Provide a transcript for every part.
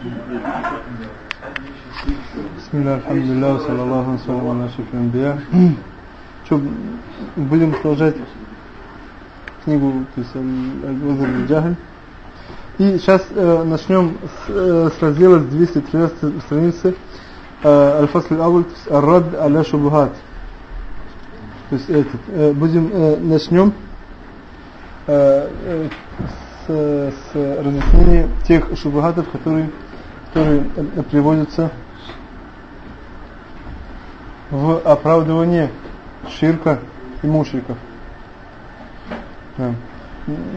بسم الله الحمد لله وصلى الله وسلم على اشرف الانبياء Что, будем продолжать книгу, то есть Аль-Узр Аль-Джахль. И сейчас э, начнем с, э, с раздела 213 страницы э, Аль-Фасль Ауль, Ар-Рад Аля Шубухат. То есть этот, э, будем, э, начнем э, э, с, с разъяснения тех шубухатов, которые, которые э, приводятся в оправдывание ширка и мушриков. Да.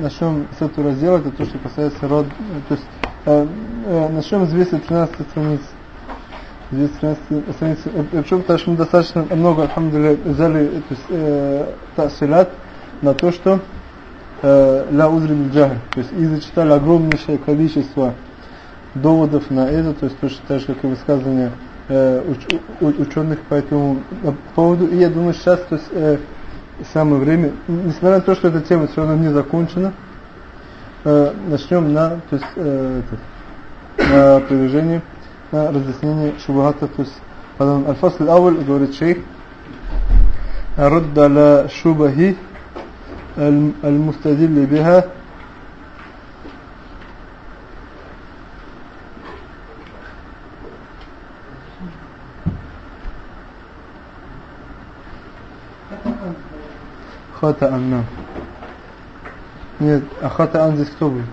Начнем с этого раздела, это то, что касается род, то есть э, э, начнем с 213 страниц. 213 страниц. Э, причем потому что мы достаточно много, алхамдулillah, взяли то есть, э, тасилят на то, что э, ля узри джахр, то есть и зачитали огромнейшее количество доводов на это, то есть точно так же, как и высказывания э, уч, ученых по этому поводу. И я думаю, сейчас то есть, э, самое время, несмотря на то, что эта тема все равно не закончена, э, начнем на, то есть, э, это, на продвижение, на разъяснение шубахата, то есть, потом Аль-Фасль Ауль говорит шейх, رد على شبه المستدل بها خطأ نعم нет а خطأ здесь кто будет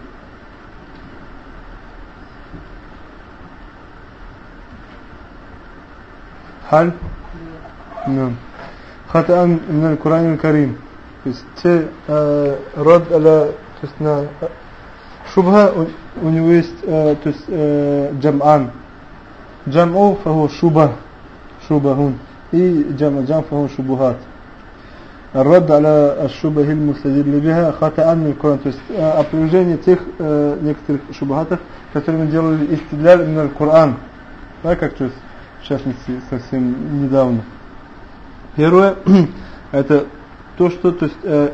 حل نعم خطأ من القرآن الكريم то есть те э, род аля то есть на шубха у, у него есть э, то есть э, джам'ан джам'у фаху шуба шубахун и джам джам фаху шубухат Рад аля шубахиль мустадилли биха хата анни Коран. То есть э, опровержение тех э, некоторых шубахатов, которыми делали истидляль именно Коран. Да, как то есть в частности совсем недавно. Первое, это то, что то есть, э,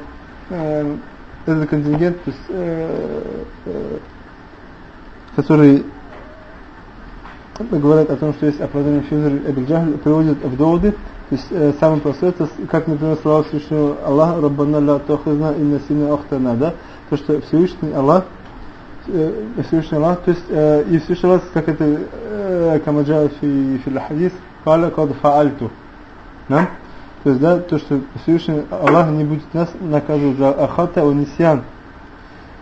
этот контингент, то есть, который говорит о том, что есть оправдание Физер Эбельджахль, приводит в доводы, то есть э, самый простой, это как, например, слова Всевышнего Аллаха, Раббана ла тохизна инна сина охтана, да, то, что Всевышний Аллах, э, Всевышний Аллах, то есть, э, и Всевышний Аллах, как это, э, камаджа фи, фи хадис, каля кад фаальту, да, то есть, да, то, что Всевышний Аллах не будет нас наказывать за ахата о нисьян.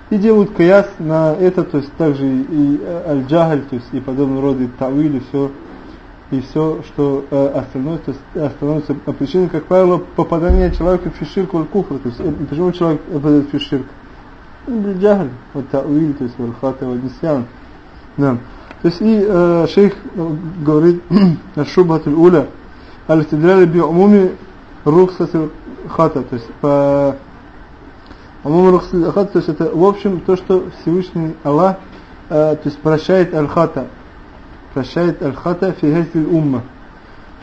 И делают каяс на это, то есть также и аль-джахаль, то есть и подобного рода, и тауиль, и все, и все, что э, остальное, то есть становится причиной, как правило, попадания человека в фиширк или куфр. То есть э, почему человек попадает в фиширк? Аль-джахаль, вот тауиль, то есть аль-хата, аль-нисьян. Да. То есть и э, шейх говорит, шубхатуль уля, аль-тидляли би умуми рухсат хата, то есть по умум рухсат хата, то есть это в общем то, что Всевышний Аллах, э, то есть прощает аль-хата, прощает аль-хата фи хазиль умма.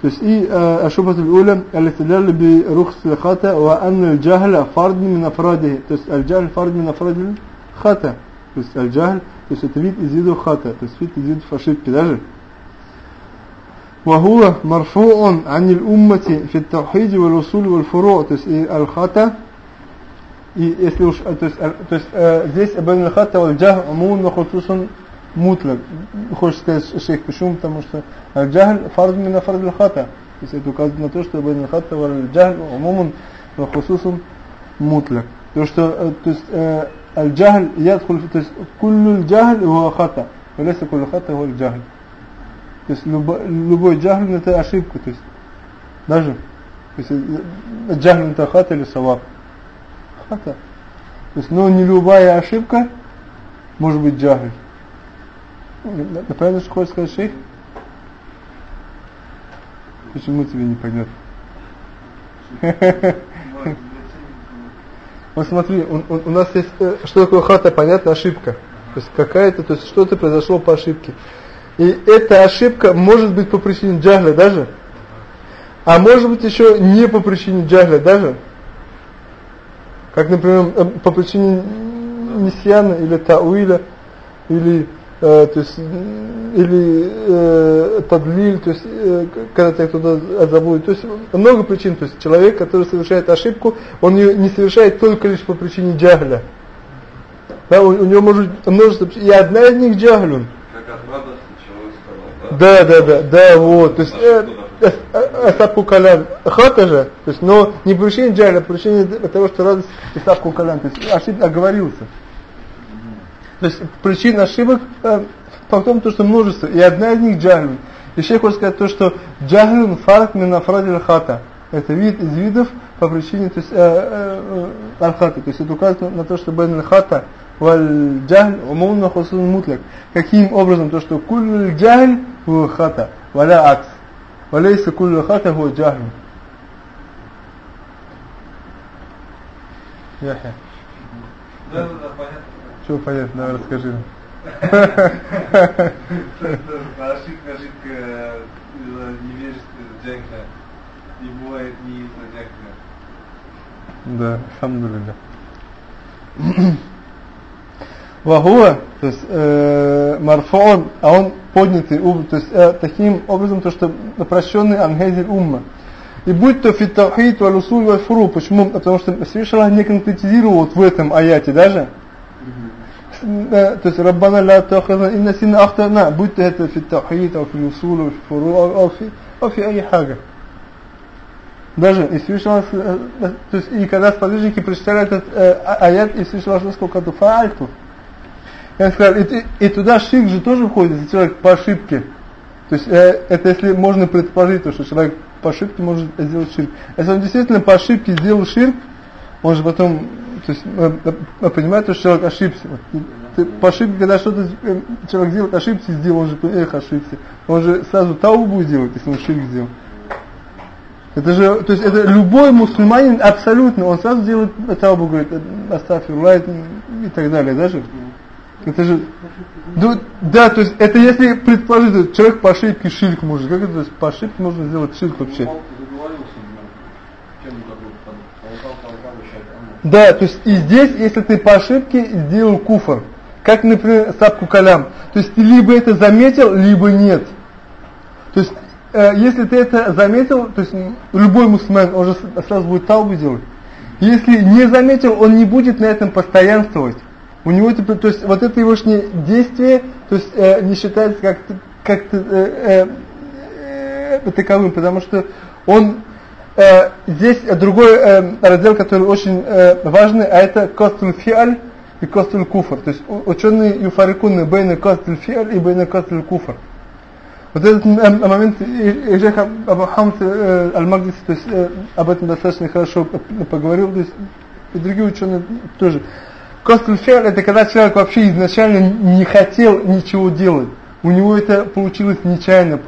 То есть и ашубат аль-уля аль-истидлял би рухсат хата ва анна аль-джахля фард мин афрадихи, то есть аль-джахл фард мин афрадихи хата, то есть аль-джахл, то есть это вид из виду хата, то есть вид из виду ошибки даже. وهو مرفوع عن الأمة في التوحيد والوصول والفروع то есть и аль-хата и если уж то есть, то есть э, здесь абан аль-хата валь-джах умун хусусан мутлак хочешь сказать шейх почему потому что аль-джахл фард мина фард аль-хата то есть это указывает на то что абан аль-хата валь-джах умун хусусан мутлак то что то есть аль-джахл ядхул то есть куллу аль-джахл هو خطأ وليس كل خطأ هو الجهل то есть любой, любой джахлин это ошибка, то есть даже то есть джахлин это хата или саваб. Хата. То есть, но не любая ошибка может быть джахлин. Что хочешь сказать шейх? Почему тебе не понятно? Вот смотри, у, нас есть, что такое хата, понятно, ошибка. То есть какая-то, то есть что-то произошло по ошибке. И эта ошибка может быть по причине джахля даже. А может быть еще не по причине джахля даже. Как, например, по причине нисьяна или тауиля, или э, то есть, или э, подлиль, то есть, э, когда тебя кто-то заблудит. То есть, много причин. То есть, человек, который совершает ошибку, он ее не совершает только лишь по причине джагля. Да, у, у него может множество причин. И одна из них джаглюн. Как от радости человек сказал, да? Да, да, да, да, вот. То есть, э, Исапку Калян. Хата же, то есть, но не по причине джагля, а по причине того, что радость Исапку Калян. То есть, ошиб, оговорился. То есть причина ошибок э, том, то, что множество, и одна из них джахлюн. И шейх хочет сказать то, что джахлюн фарк минафрадиль хата. Это вид из видов по причине то есть, э, э, аль-хата. То есть это указывает на то, что бен аль-хата валь джахль умумно хусун мутляк. Каким образом? То, что куль джахль ху хата, валя акс. Валейса куль хата ху джахль. Яхя. Да, да, да, Что понятно, давай расскажи. Ошибка, ошибка из-за невежества джахля не бывает не из-за джахля. Да, алхамдулилля. Вахуа, то есть э, марфон, а он поднятый, то есть э, таким образом, то что прощенный ангезель умма. И будь то фиттахид, валусуль, вальфуру, почему? Потому что Всевышний не конкретизировал вот в этом аяте даже, то есть Раббана ля тахазна инна синна ахтана, будь то это фи таухид, ау фи усул, ау фи фуру, ау фи, ау фи ай хага. Даже и Всевышний то есть и когда сподвижники прочитали этот э, аят, и Всевышний сказал, сколько-то фаальту. Я сказал, и, туда ширк же тоже входит, если человек по ошибке. То есть э, это если можно предположить, то, что человек по ошибке может сделать ширк. Если он действительно по ошибке сделал ширк, он же потом то есть мы, мы понимаем, что человек ошибся. Ты по ошибке, когда что-то э, человек делает, ошибся, сделал, он же, эх, ошибся. Он же сразу тау будет делать, если он ширк сделал. Это же, то есть это любой мусульманин абсолютно, он сразу делает таубу, говорит, оставь лайт и так далее, даже. Это же, ну, да, то есть это если предположить, человек по ошибке ширк может, как это, то есть по ошибке можно сделать ширк вообще. Да, то есть и здесь, если ты по ошибке сделал куфр, как, например, сапку калям, то есть ты либо это заметил, либо нет. То есть, э, если ты это заметил, то есть любой мусульман, он же сразу будет таубу делать. Если не заметил, он не будет на этом постоянствовать. У него это, то есть вот это его действие, то есть э, не считается как как э, э, э, таковым, потому что он э, здесь другой э, раздел, который очень э, важный, а это костуль фиаль и костуль куфр. То есть ученые юфарикуны бейна костуль фиаль и бейна костуль куфр. Вот этот э, момент Ижех Абу Хамд э, Аль-Магдис об этом достаточно хорошо поговорил, то есть, и другие ученые тоже. Костуль фиаль это когда человек вообще изначально не хотел ничего делать. У него это получилось нечаянно,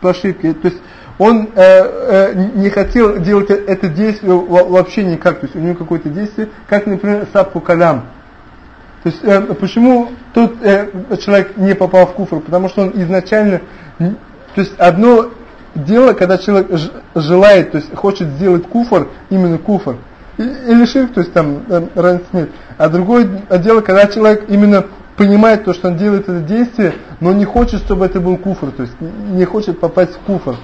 по ошибке. То есть он э, э, не хотел делать это действие вообще никак, то есть у него какое-то действие, как, например, сапку калям. То есть э, почему тот э, человек не попал в куфр? Потому что он изначально, то есть одно дело, когда человек желает, то есть хочет сделать куфр, именно куфр, или ширк, то есть там э, разницы нет. А другое дело, когда человек именно понимает то, что он делает это действие, но не хочет, чтобы это был куфр, то есть не хочет попасть в куфр.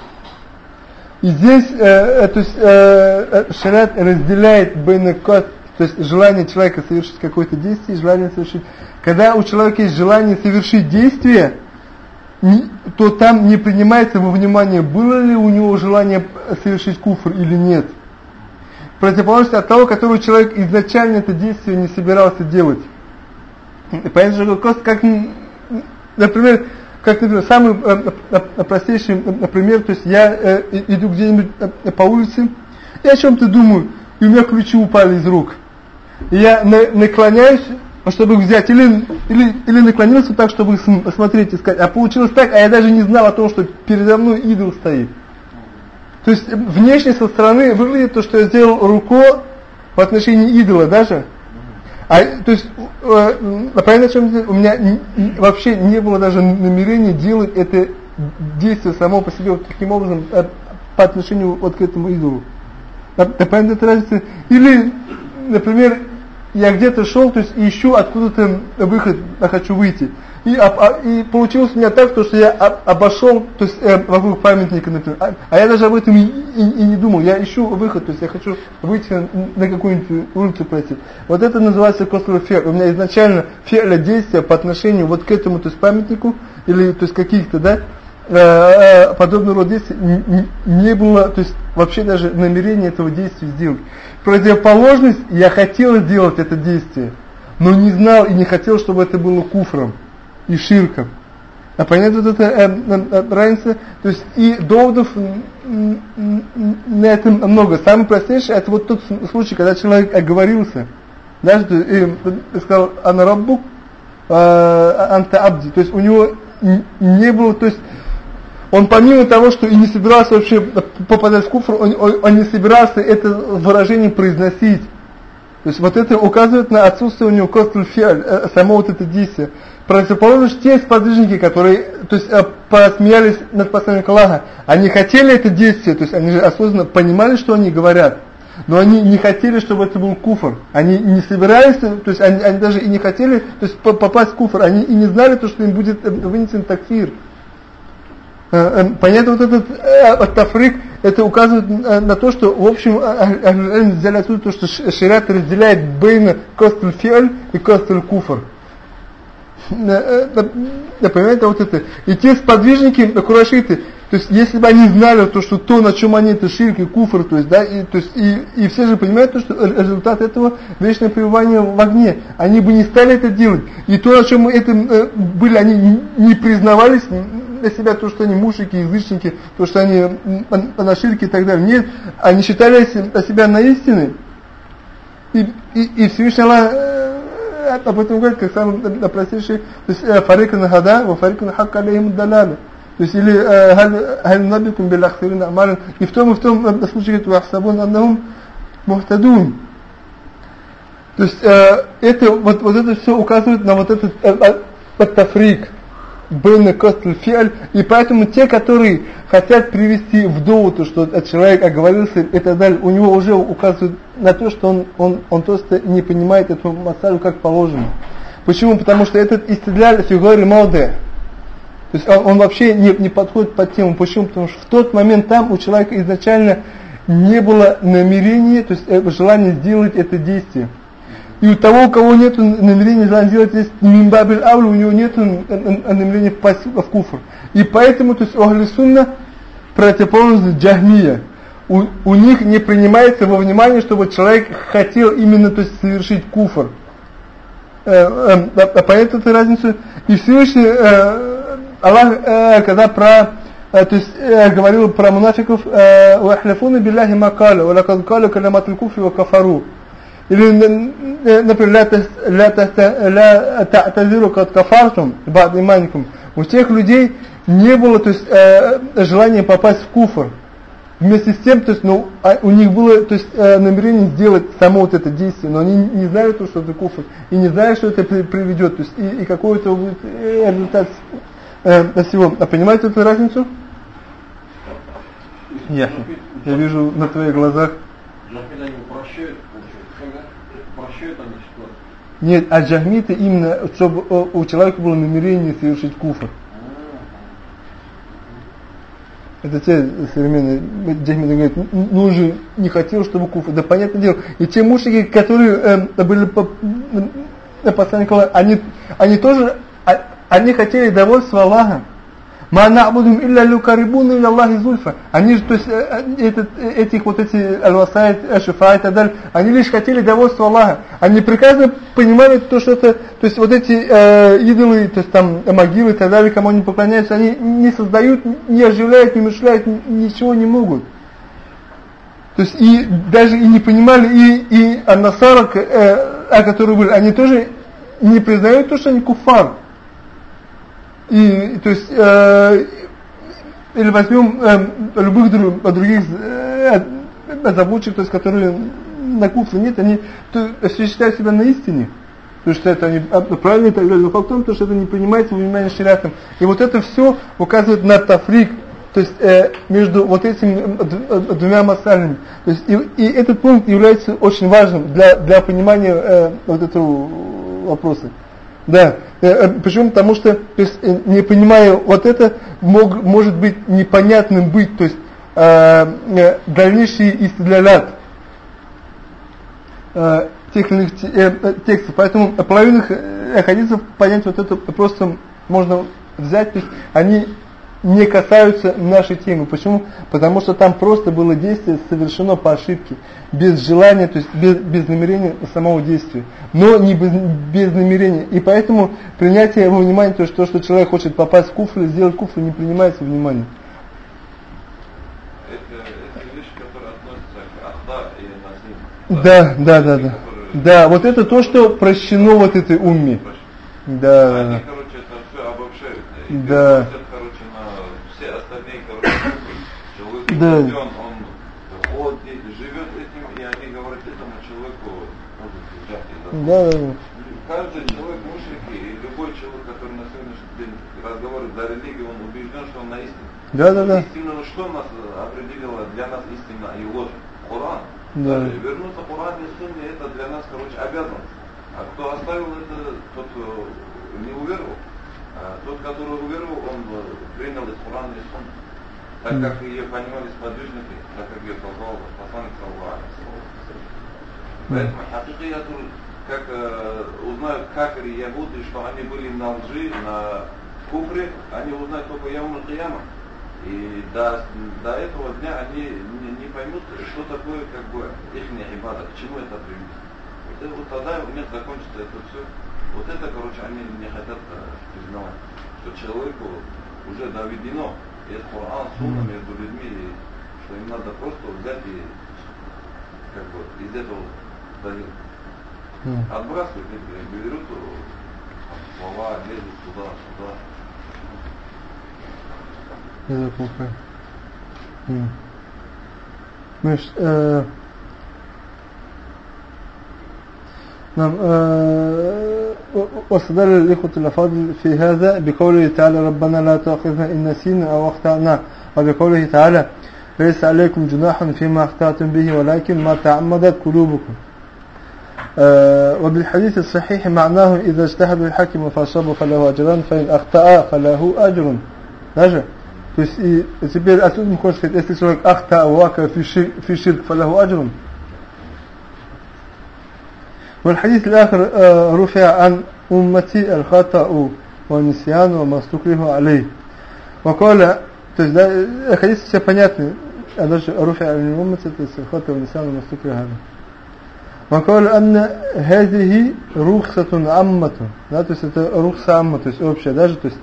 И здесь э, э, э, э шариат разделяет байнакот, то есть желание человека совершить какое-то действие, желание совершить. Когда у человека есть желание совершить действие, то там не принимается во внимание, было ли у него желание совершить куфр или нет. Противоположность от того, который человек изначально это действие не собирался делать. Понятно, что как, например, как, например, самый э, э, э простейший пример, то есть я иду где-нибудь по улице, и о чем-то думаю, и у меня ключи упали из рук. И я на, наклоняюсь, чтобы их взять, или, или, или наклонился так, чтобы их смотреть, искать. А получилось так, а я даже не знал о том, что передо мной идол стоит. То есть внешне со стороны выглядит то, что я сделал рукой в отношении идола даже, а, то есть, э, понятно, чем у меня вообще не было даже намерения делать это действие само по себе вот таким образом э, по отношению вот к этому идолу. А, понятно, это разница? Или, например, я где-то шел, то есть ищу откуда-то выход, я хочу выйти. И, а, а, и получилось у меня так, то, что я обошел, то есть э, вокруг памятника, например, а, а я даже об этом и, и, и не думал. Я ищу выход, то есть я хочу выйти на, на какую-нибудь улицу пройти. Вот это называется костловый фер. У меня изначально ферля действия по отношению вот к этому, то есть памятнику, или то есть каких-то, да, э, э, подобного рода действий не, не было, то есть вообще даже намерения этого действия сделать. Противоположность, я хотел сделать это действие, но не знал и не хотел, чтобы это было куфром и ширком. А понятно вот эта э, э, э, разница? То есть и доводов на этом много. Самый простейший это вот тот случай, когда человек оговорился. Да, что, и, и сказал анараббук, э, анта абди. То есть у него не было, то есть он помимо того, что и не собирался вообще попадать в куфр, он, он, он не собирался это выражение произносить. То есть вот это указывает на отсутствие у него костуль фиаль, э, само вот это действие противоположность те сподвижники, которые то есть, э, посмеялись над посланником Аллаха, они хотели это действие, то есть они же осознанно понимали, что они говорят, но они не хотели, чтобы это был куфр. Они не собирались, то есть они, они даже и не хотели то есть, попасть в куфр, они и не знали, то, что им будет э, вынесен такфир. Э, понятно, вот этот э, тафрик, это указывает на то, что, в общем, взяли отсюда то, что шариат разделяет бейна костель фиаль и костель куфр. Э, э, понимаете, вот это. И те сподвижники, курашиты, то есть если бы они знали то, что то, на чем они, это ширк и куфр, то есть, да, и, то есть, и, и все же понимают то, что результат этого вечное пребывание в огне. Они бы не стали это делать. И то, на чем это э, были, они не признавались для себя, то, что они мушики, язычники, то, что они на ширке и так далее. Нет, они считали себя на истины. И, и, и Всевышний Аллах об этом говорит, как самый простейший, то есть фарик на хада, ва фарик на хак алейхим далаля. То есть или халь набикум бил ахсирин. И в том и в том случае говорит, вахсабун аннахум мухтадун. То есть э, это, вот, вот это все указывает на вот этот э, тафрик бейна костель фиаль, и поэтому те, которые хотят привести в довод, что этот человек оговорился и так далее, у него уже указывают на то, что он, он, он просто не понимает эту массажу как положено. Почему? Потому что этот истреляли фигуры молодые. То есть он, он вообще не, не подходит под тему. Почему? Потому что в тот момент там у человека изначально не было намерения, то есть э, желания сделать это действие. И у того, у кого нет намерения сделать здесь мимбабель аулу, у него нет намерения впасть в куфр. И поэтому, то есть, Ахли Сунна противоположность джахмия. У, у них не принимается во внимание, чтобы человек хотел именно то есть, совершить куфр. Э, э, а понятно эту разницу? И Всевышний э, Аллах, э, когда про э, то есть э, говорил про мунафиков, «Уахляфуна биллахи макаля, ва лакад каля калямат куфри ва кафару». Или, например, ля та'тазиру кад кафартум, бад иманикум. У тех людей не было то есть, э, желания попасть в куфр. Вместе с тем, то есть, ну, а у них было то есть, э, намерение сделать само вот это действие, но они не знали, то, что это куфр, и не знали, что это приведет, то есть, и, и какой это будет э, результат э, всего. А понимаете эту разницу? Я, я вижу на твоих глазах. Нет, а джахмиты именно, чтобы э, у человека было намерение совершить куфр. Это те современные джахмиты говорят, ну же не хотел, чтобы куфр. Да понятное дело. И те мушики, которые э, были по, э, посланника они, они тоже, а, они хотели довольства Аллаха. Ма набудум илля люкарибуна илля Аллахи зульфа. Они же, то есть, э, э, этот, э, этих вот эти аль-васайт, ашифа и так далее, они лишь хотели довольства Аллаха. Они прекрасно понимали то, что это, то есть, вот эти э, идолы, то есть, там, могилы и так далее, кому они поклоняются, они не создают, не оживляют, не мышляют, ничего не могут. То есть, и даже и не понимали, и, и аннасарок, э, о которых были, они тоже не признают то, что они куфар. И, то есть, э, или возьмем э, любых друг, других э, озабочек, то есть, которые на куфле нет, они то, все считают себя на истине. Потому что это они правильно и так далее. Но факт в том, что это не принимается внимание шариатом. И вот это все указывает на тафрик то есть э, между вот этими э, двумя масалями. То есть и, и этот пункт является очень важным для для понимания э, вот этого вопроса. Да. Э, почему? Потому что то есть, не понимая вот это, мог, может быть непонятным быть, то есть э, дальнейший истидлялят э, тех или иных э, текстов. Поэтому половину э, хадисов понять вот это просто можно взять, то есть они не касаются нашей темы. Почему? Потому что там просто было действие совершено по ошибке, без желания, то есть без, без намерения самого действия, но не без, без намерения. И поэтому принятие во внимание, то, что, что человек хочет попасть в куфр, сделать куфр, не принимается внимание. Да, да, да, да. Да, вот это то, что прощено вот этой умме. Да. Они, короче, это все обобщают. Да. Остальные, человек, да. он, живет этим, и они говорят этому человеку, может, взять. Да, да, да. Каждый человек мушрик, и любой человек, который на сегодняшний день разговаривает за религию, он убежден, что он на истине. Да, да, да. Истина, что нас определило для нас истина и ложь? Коран. Да. Вернуться к Корану и Сунне это для нас, короче, обязанность. А кто оставил это, тот э, не уверовал. А тот, который уверовал, он э, принял из Корана и Сунны. Так как ее понимали сподвижники, так как ее толковал посланник Саллаху Поэтому хакикияту, как э, узнают кафиры и ягуды, что они были на лжи, на куфре, они узнают только Яуму Кияма. И до, до этого дня они не, не поймут, что такое как бы их ибада, к чему это приведет. И вот тогда у меня закончится это все. Вот это, короче, они не хотят э, признавать, что человеку уже доведено, есть Коран, Сунна между людьми, и что им надо просто взять и как бы из этого давить. Отбрасывают берут э, слова, лезут туда, туда это запомнил. Ну, نعم آه واستدل الإخوة الأفاضل في هذا بقوله تعالى ربنا لا تأخذنا إن نسينا أو أخطأنا وبقوله تعالى ليس عليكم جناح فيما أخطأتم به ولكن ما تعمدت قلوبكم آه وبالحديث الصحيح معناه إذا اجتهد الحكم فأصاب فله أجران فإن أخطأ فله أجر نجح То есть и теперь отсюда мы можем сказать, если человек ахта вака фи ширк фалаху аджрун. والحديث الآخر رفع عن أمتي الخطأ والنسيان وما استكره عليه وقال то есть да, хадис все понятны а даже رفع عن أمتي то есть الخطأ والنسيان وما استكره عليه وقال أن هذه رخصة عامة да, то есть это рухса амма, то есть общая даже, то есть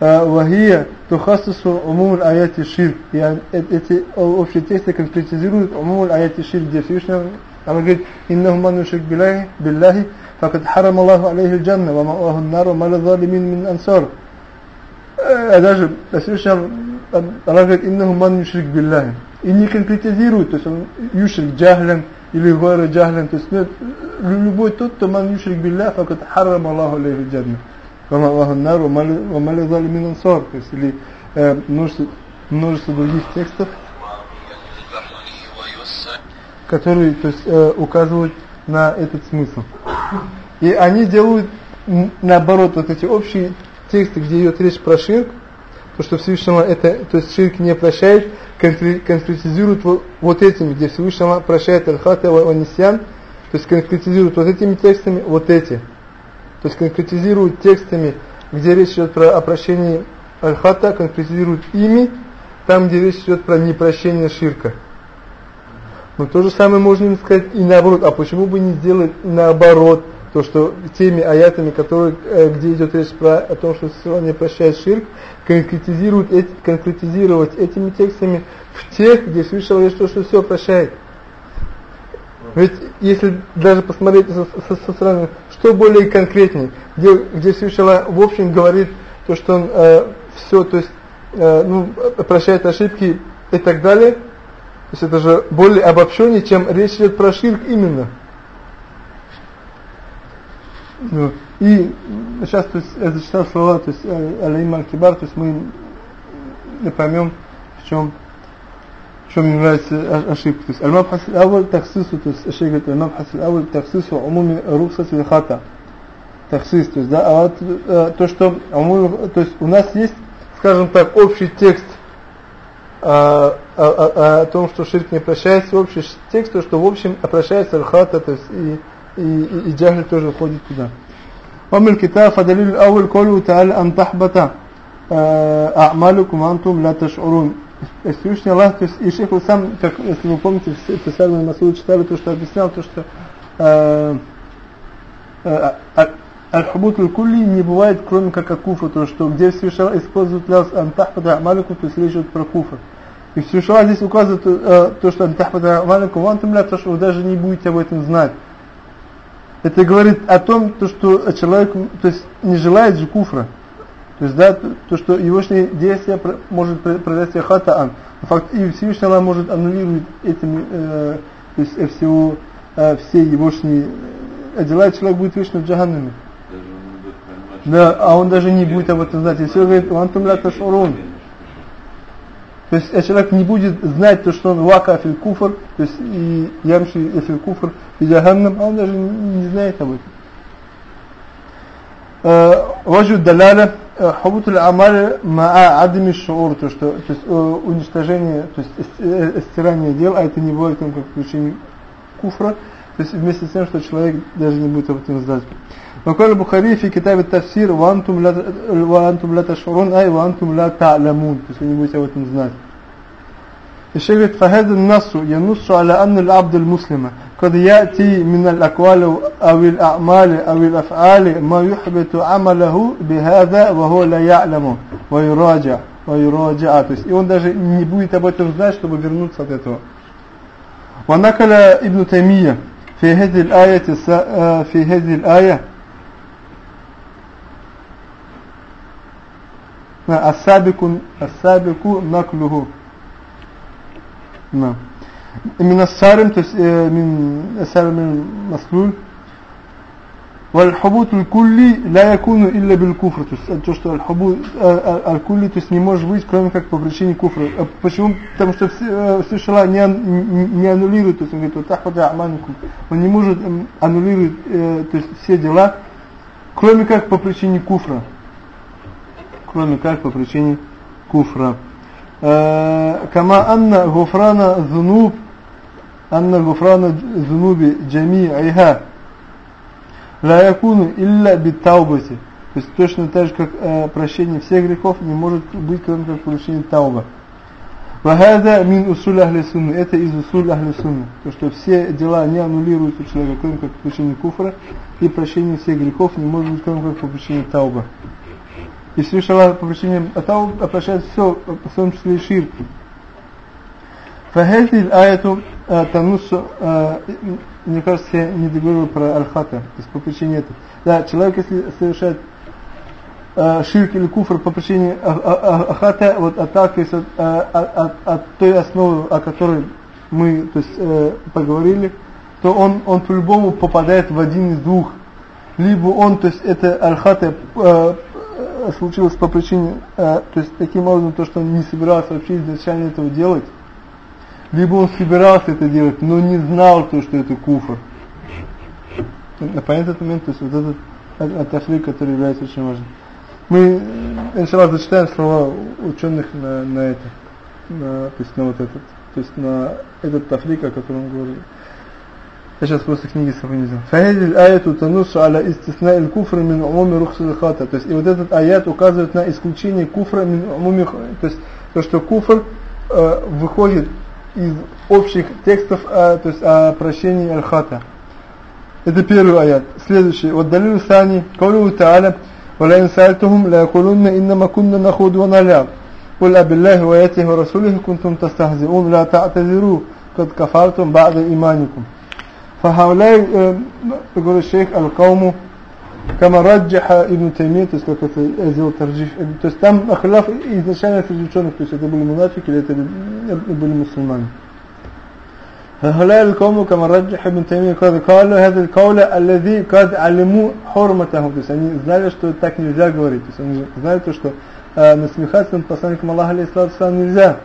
وهي تخصص عموم الآيات الشرك يعني эти общие тексты конкретизируют عموم الآيات الشرك где Всевышний она говорит إنه من يشرك بالله بالله فقد حرم الله عليه الجنة ومأواه النار وما للظالمين من أنصار даже Всевышний она говорит إنه من يشرك بالله и не конкретизирует то есть он юшрик джахлен или гора джахлен то есть любой тот кто man юшрик بالله فقد حرم الله عليه الجنة وما النار وما لظالمين ансар то есть или э, множество, множество других текстов которые то есть, э, указывают на этот смысл и они делают наоборот вот эти общие тексты где идет речь про ширк то что Всевышнего это то есть ширк не прощает конкретизируют вот, вот этими где Всевышнего прощает аль-хата ва то есть конкретизируют вот этими текстами вот эти то есть конкретизируют текстами, где речь идет про опрощение аль-хата, конкретизируют ими, там, где речь идет про непрощение ширка. Но то же самое можно сказать и наоборот. А почему бы не сделать наоборот? То, что теми аятами, которые, э, где идет речь про о том, что все не прощает ширк, конкретизируют эти, конкретизировать этими текстами в тех, где Всевышний говорит, что, что все прощает. Ведь если даже посмотреть со, со, со стороны, что более конкретнее, где, где Всевышний в общем говорит, то, что он э, все, то есть, э, ну, прощает ошибки и так далее, то есть это же более обобщеннее, чем речь идет про ширк именно. Ну, и сейчас то есть, я зачитал слова, то есть э, Алейм Аль-Кибар, то есть мы поймем, в чем в чем является ошибка. То есть аль-мабхас аль-авваль таксису, то есть шейх говорит, аль-мабхас аль-авваль таксису умуми рухсат хата. Таксис, то есть, да, а вот э, то, что то есть у нас есть, скажем так, общий текст о, о, о, о том, что ширк не прощается, общий текст, то, что в общем прощается аль-хата, то есть и, и, и, и джахль тоже входит туда. ومن الكتاب فدليل الأول قوله تعالى أن تحبط أعمالكم وأنتم لا تشعرون Всевышний Аллах, то есть и шейх сам, как если вы помните, в Тесарном Масуду читали то, что объяснял, то, что Аль-Хабут аль-Кулли не бывает, кроме как от то, что где Всевышний использует ляс антахпада амалику, то есть речь идет про куфа. И Всевышний здесь указывает э, то, что антахпада амалику, вантум ля, то, что вы даже не будете об этом знать. Это говорит о том, то, что человек то есть, не желает же куфра. То есть, да, то, что его действие может произвести хатаан. Факт, и Всевышний Аллах может аннулировать этим, э, то есть, э, всего, э, все его э, дела, человек будет вечно в джаханнаме. Да, а он даже не будет об этом знать. И все говорит, «Вантум ля ташурун». То есть, а человек не будет знать то, что он вака афиль куфр, то есть, и ямши афиль куфр, и джаганнам, а он даже не знает об этом. Э, Ваджу даляля э, хабутуль амаль маа адами шуур, то, что, есть, уничтожение, то есть, стирание дел, а это не бывает только в причине куфра, то есть, вместе с тем, что человек даже не будет об этом знать. وقال البخاري في كتاب التفسير وأنتم لا وأنتم لا تشعرون أي وأنتم لا تعلمون то есть вы не будете об этом знать الشيخ говорит فهذا النص ينص على أن العبد المسلم قد يأتي من الأقوال أو الأعمال أو الأفعال ما يحبط عمله بهذا وهو لا يعلم ويراجع ويراجع то есть и он даже не будет об этом знать чтобы вернуться от этого ونقل ابن تيمية في هذه الآية في هذه الآية السابق السابق نقله نعم من السارم من السارم المسلول والحبوط الكلي لا يكون إلا بالكفر то что الحبوط الكلي то есть не может быть кроме как по причине куфра почему потому что все, все шала не, не аннулирует то есть он говорит тахпада аманикум он не может аннулировать то есть все дела кроме как по причине куфра кроме как по причине куфра. Э, кама анна гуфрана зунуб анна гуфрана зунуби джами айха ла якуну илля битаубати. То есть точно так же, как э, прощение всех грехов не может быть, кроме как прощение тауба. Вагада мин усуль ахли сунны. Это из усуль ахли сунны. То, что все дела не аннулируются у человека, кроме как по причине куфра, и прощение всех грехов не может быть, кроме как по причине тауба и по причине Атау, обращает все, в том числе и ширк. Фахельтиль аяту э, танусу, э, мне кажется, я не договорил про аль-хата, то есть по причине этого. Да, человек, если совершает э, ширк или куфр по причине а, а, а, ахата, вот отталкиваясь от, от, от, от той основы, о которой мы то есть, поговорили, то он, он по-любому попадает в один из двух. Либо он, то есть это архата случилось по причине, э, то есть таким образом, то, что он не собирался вообще изначально этого делать, либо он собирался это делать, но не знал то, что это куфр. Понятно этот момент, то есть вот этот атафлик, который является очень важным. Мы, иншаллах, зачитаем слова ученых на, на это, на, то есть на вот этот, то есть на этот тафлик, о котором говорили. Я сейчас просто книги с собой не взял. Фахидиль аяту танусу аля истисна иль куфр мин умуми рухсу хата. То есть и вот этот аят указывает на исключение куфра мин умуми, то есть то, что куфр э, выходит из общих текстов, э, то есть о прощении аль-хата. Это первый аят. Следующий. Вот далил сани, каулю та'аля, وَلَئِنْ سَأَلْتُهُمْ لَيَقُولُنَّ إِنَّمَا كُنَّا نَخُوضُ وَنَلْعَبُ قُلْ أَبِاللَّهِ وَآيَاتِهِ وَرَسُولِهِ كُنْتُمْ تَسْتَهْزِئُونَ لَا تَعْتَذِرُوا قَدْ كَفَرْتُمْ بَعْدَ إِيمَانِكُمْ فهؤلاء يقول الشيخ القوم كما رجح ابن تيمية то есть как это сделал тарджих то есть там ахляф изначально среди ученых то есть это были мунафики или это были мусульмане فهؤلاء القوم كما رجح ابن تيمية قال قالوا هذا القول الذي قد علموا حرمته то есть они знали что так нельзя говорить то есть они знали то что насмехаться над посланником Аллаха алейхиссалату нельзя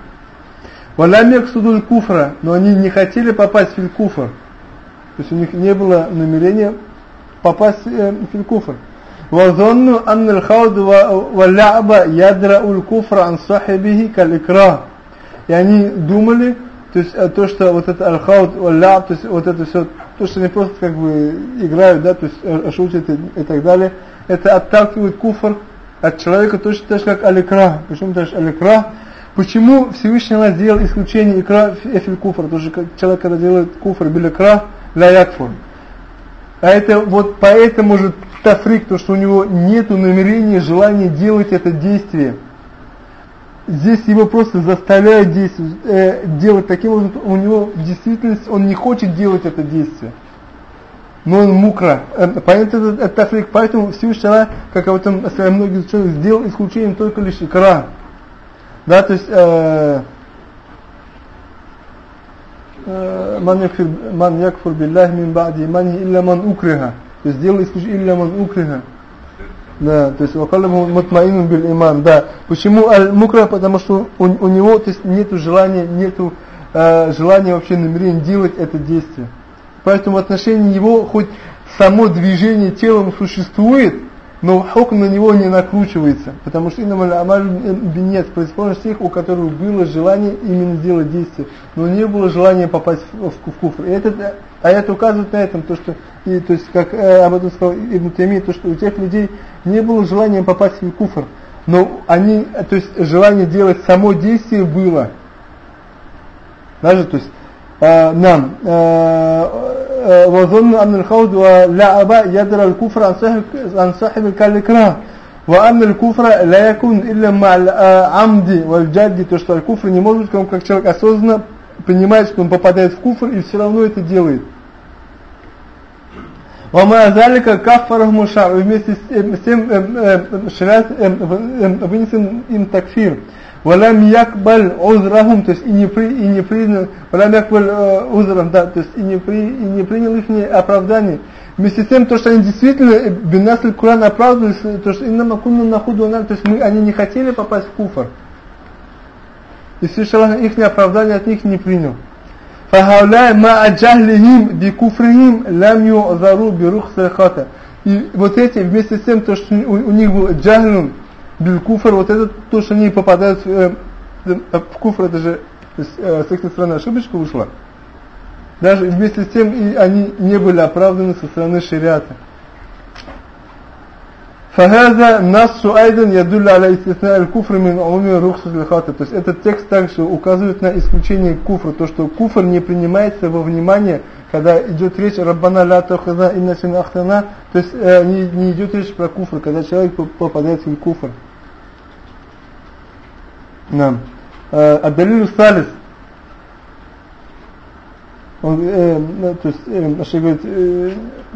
Валямек судуль куфра, но они не хотели попасть в куфр. То есть у них не было намерения попасть э, в куфр. وظنوا أن الخوض واللعب يدرأ الكفر عن صاحبه كالإكراه и они думали то есть э, то что вот это аль-хауд валляб то есть вот это все то что они просто как бы играют да то есть э, шутят и, и так далее это отталкивает куфр от человека точно так же как аль-икра почему даже аль-икра почему Всевышний Allah сделал исключение икра эфиль куфр потому что человек когда делает куфр бил ля якфур а это вот поэтому же тафрик, то что у него нет намерения, желания делать это действие. Здесь его просто заставляют действовать, э, делать таким образом, у него в действительности он не хочет делать это действие. Но он мукра. Э, поэтому это, это тафрик. Поэтому Всевышний Аллах, как об этом многие ученые, сделал исключением только лишь икра. Да, то есть э якфир ман якфур биллахи мин ба'ди имани илля ман укриха. То есть сделал исключение илля ман укриха. Да, то есть вакаллаху мутмаинун бил иман. Да. Почему аль-мукра? Потому что у, у него то есть нету желания, нету э, желания вообще намерения делать это действие. Поэтому в отношении его хоть само движение телом существует, но хукм на него не накручивается, потому что инамаль амаль бинет, преисполнен тех, у которых было желание именно делать действие, но не было желания попасть в, в, в куфр. И это, а это указывает на этом, то что, и, то есть, как э, об этом сказал Ибн Тайми, то что у тех людей не было желания попасть в куфр, но они, то есть желание делать само действие было. Даже, то есть, э, нам, э, وظن أن الخوض واللعب يدر الكفر عن صاحب, عن صاحب كالإكراه وأن الكفر لا يكون إلا مع العمد والجد то что куфр не может быть как человек осознанно понимает что он попадает в куфр и все равно это делает وما ذلك كفرهم الشرع вместе с тем шариат вынесен им такфир Валям якбаль узрахум, то есть и не при и не принял, валям якбаль узрахум, да, то есть и не при и не принял их оправдание. Вместе с тем, то, что они действительно э, бинасль Куран оправдывались, то, что инна макунна на худу то есть мы, они не хотели попасть в куфар. И Свящаллах их оправдание от них не принял. Фахауляй ма аджахлихим би куфрихим лам ю'зару би рухсахата. И вот эти, вместе с тем, то, что у, у них был джахлум, Биль-куфр, вот это то, что они попадают э, в куфр, это же то есть, э, с их стороны ошибочка ушла. Даже вместе с тем и они не были оправданы со стороны шариата. فهذا نص أيضا يدل على استثناء الكفر من عموم رخصة الخاطئ. То есть этот текст также указывает на исключение куфра, то что куфр не принимается во внимание, когда идет речь Раббана ля тахаза инна син ахтана, то есть э, не, не идет речь про куфр, когда человек попадает в куфр. نعم. الدليل الثالث.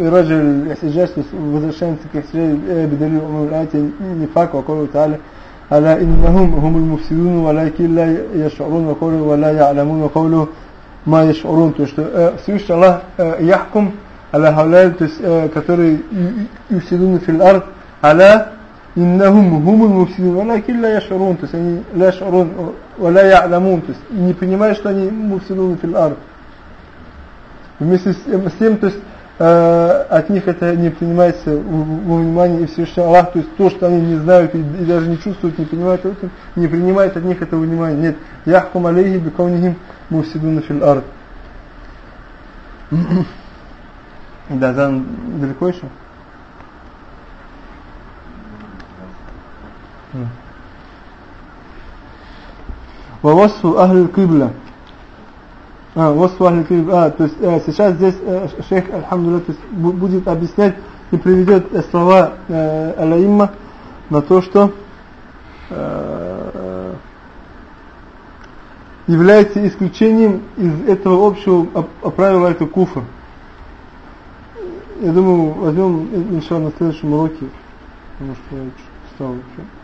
رجل الاحتجاج وشان الاحتجاج بدليل أمور الآية النفاق وقوله تعالى ألا إنهم هم المفسدون ولكن لا يشعرون وقوله ولا يعلمون وقوله ما يشعرون سيوش الله يحكم على هؤلاء كثير يفسدون في الأرض على иннахум гумул муфсидун, валякин ла яшурун, то есть они ла яшурун, ла я'ламун, то есть не понимают, что они муфсидун фил ар. Вместе э, с тем, то есть э, от них это не принимается во внимание и Всевышний Аллах, то есть то, что они не знают и, и даже не чувствуют, не понимают, это, не принимает от них это внимание. Нет, яхкум алейхи бекаунихим муфсидун фил ар. Да, далеко еще? Вавасу ахль кибля. А, васу ахль кибля. А, то есть э, сейчас здесь э, шейх, альхамдулилля, то будет объяснять и приведет слова э, Алаимма на то, что э, является исключением из этого общего правила это куфа. Я думаю, возьмем, иншалла, на следующем уроке, потому что я чуть встал еще.